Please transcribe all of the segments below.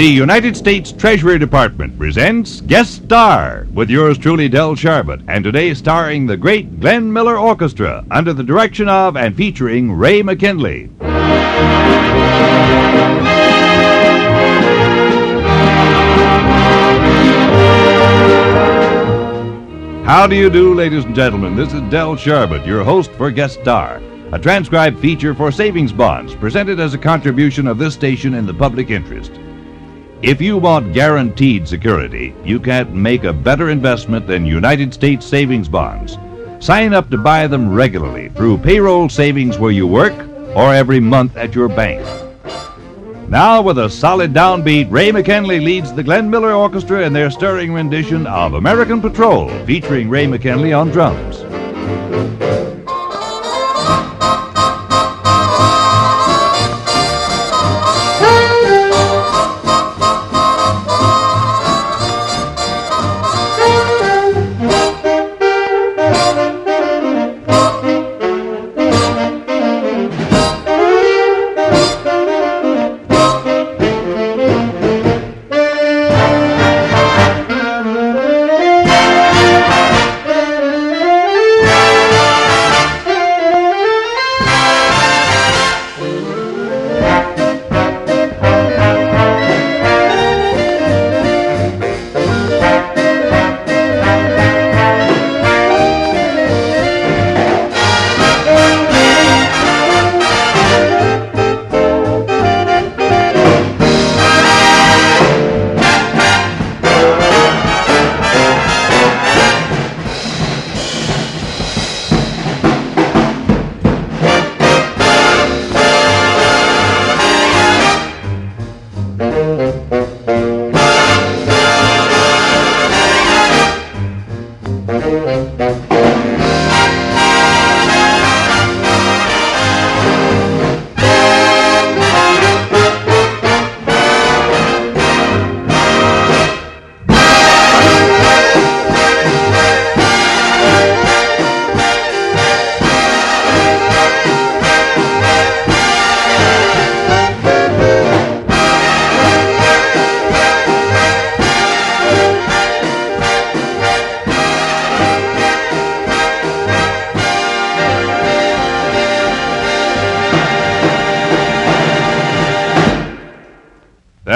The United States Treasury Department presents Guest Star with yours truly, Del Sharbutt, and today starring the great Glenn Miller Orchestra under the direction of and featuring Ray McKinley. How do you do, ladies and gentlemen? This is Del Sharbutt, your host for Guest Star, a transcribed feature for savings bonds presented as a contribution of this station in the public interest. If you want guaranteed security, you can't make a better investment than United States savings bonds. Sign up to buy them regularly through payroll savings where you work or every month at your bank. Now, with a solid downbeat, Ray McKinley leads the Glenn Miller Orchestra in their stirring rendition of American Patrol, featuring Ray McKinley on drums.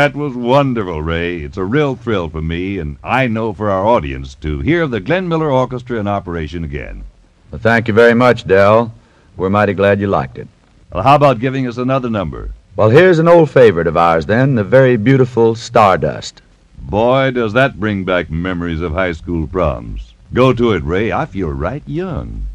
That was wonderful, Ray. It's a real thrill for me, and I know for our audience, to hear of the Glenn Miller Orchestra in operation again. Well, thank you very much, Del. We're mighty glad you liked it. Well, how about giving us another number? Well, here's an old favorite of ours, then, the very beautiful Stardust. Boy, does that bring back memories of high school proms. Go to it, Ray. I feel right young.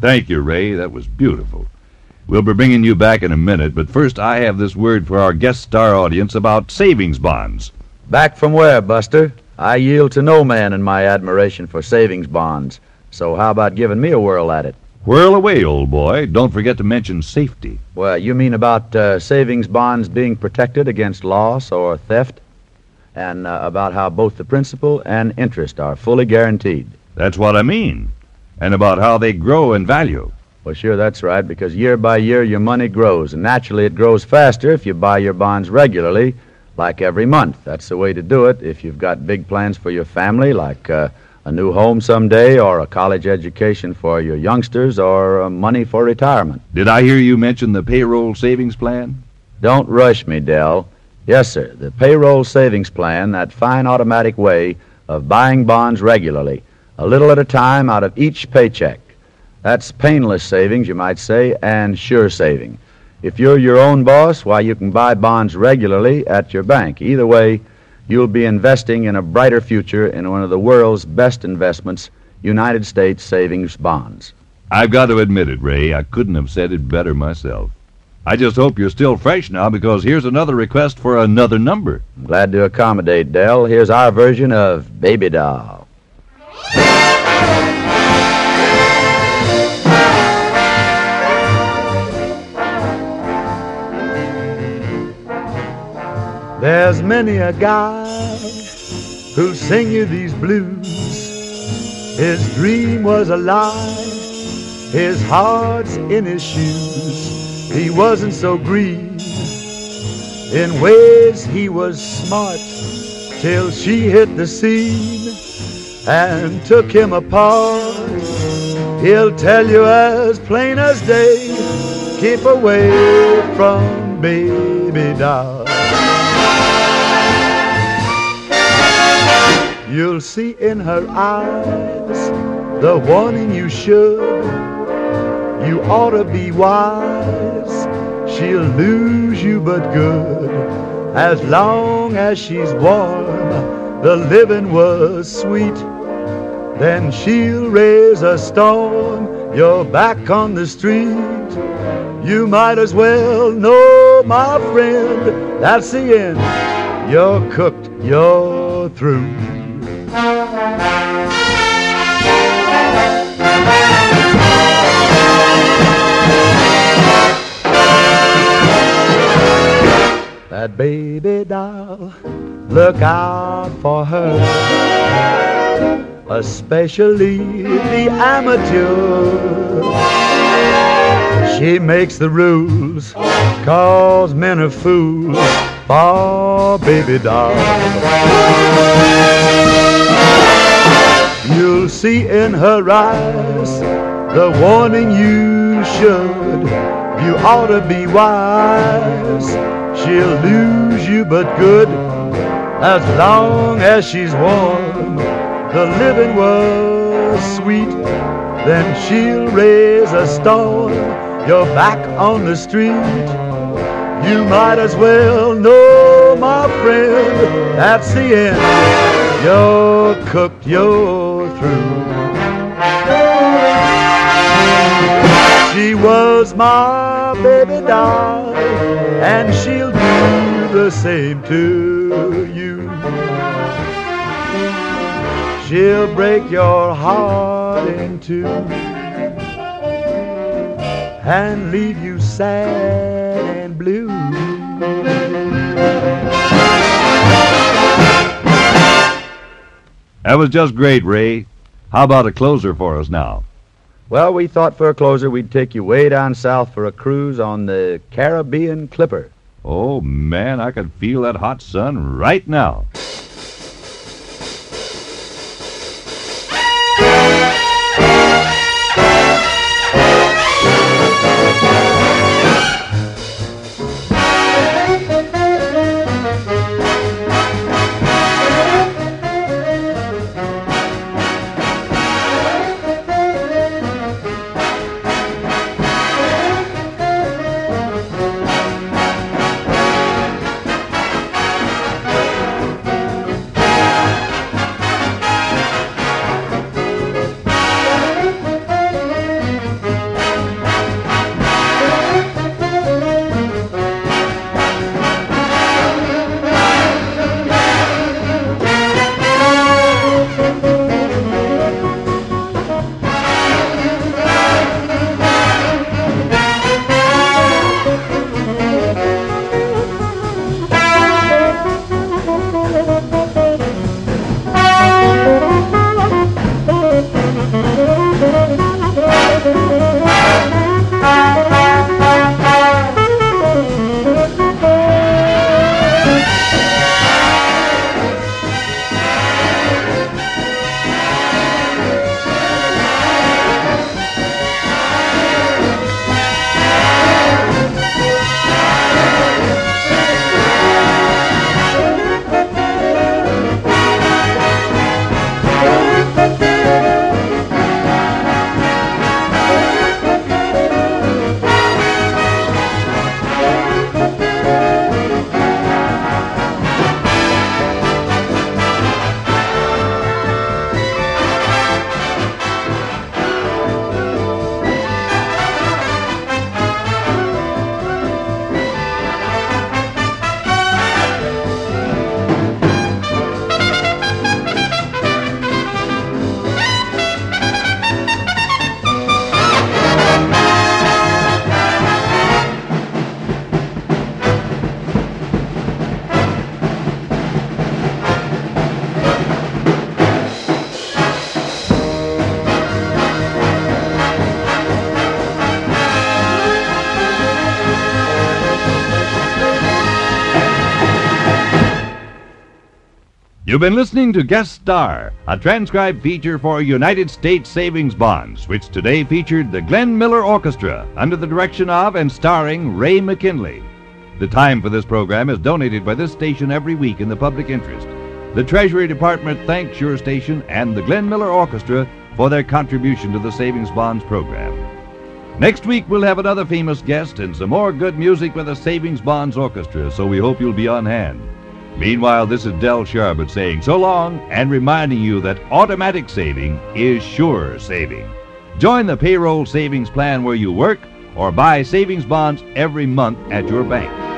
Thank you, Ray. That was beautiful. We'll be bringing you back in a minute, but first I have this word for our guest star audience about savings bonds. Back from where, Buster? I yield to no man in my admiration for savings bonds. So how about giving me a whirl at it? Whirl away, old boy. Don't forget to mention safety. Well, you mean about uh, savings bonds being protected against loss or theft? And uh, about how both the principal and interest are fully guaranteed. That's what I mean. And about how they grow in value. Well, sure, that's right, because year by year your money grows, and naturally it grows faster if you buy your bonds regularly, like every month. That's the way to do it if you've got big plans for your family, like uh, a new home someday, or a college education for your youngsters, or uh, money for retirement. Did I hear you mention the payroll savings plan? Don't rush me, Del. Yes, sir, the payroll savings plan, that fine automatic way of buying bonds regularly, a little at a time out of each paycheck. That's painless savings, you might say, and sure saving. If you're your own boss, why, you can buy bonds regularly at your bank. Either way, you'll be investing in a brighter future in one of the world's best investments, United States savings bonds. I've got to admit it, Ray. I couldn't have said it better myself. I just hope you're still fresh now because here's another request for another number. I'm glad to accommodate, Del. Here's our version of Baby Doll. There's many a guy who'll sing you these blues. His dream was a lie, his heart's in his shoes. He wasn't so green. In ways he was smart till she hit the scene and took him apart. He'll tell you as plain as day, keep away from baby doll. You'll see in her eyes the warning you should. You ought to be wise. She'll lose you but good. As long as she's warm, the living was sweet. Then she'll raise a storm. You're back on the street. You might as well know, my friend, that's the end. You're cooked, you're through. That baby doll, look out for her, especially the amateur. She makes the rules, cause men are fools for baby doll. See in her eyes the warning you should. You ought to be wise. She'll lose you but good as long as she's warm. The living was sweet. Then she'll raise a storm. You're back on the street. You might as well know, my friend, that's the end. You're cooked, you're through. She was my baby doll, and she'll do the same to you. She'll break your heart in two and leave you sad and blue. That was just great, Ray. How about a closer for us now? Well, we thought for a closer we'd take you way down south for a cruise on the Caribbean Clipper. Oh, man, I could feel that hot sun right now. Mm-hmm. You've been listening to Guest Star, a transcribed feature for United States Savings Bonds, which today featured the Glenn Miller Orchestra under the direction of and starring Ray McKinley. The time for this program is donated by this station every week in the public interest. The Treasury Department thanks your station and the Glenn Miller Orchestra for their contribution to the Savings Bonds program. Next week, we'll have another famous guest and some more good music with the Savings Bonds Orchestra, so we hope you'll be on hand. Meanwhile, this is Del Sharbutt saying so long and reminding you that automatic saving is sure saving. Join the payroll savings plan where you work or buy savings bonds every month at your bank.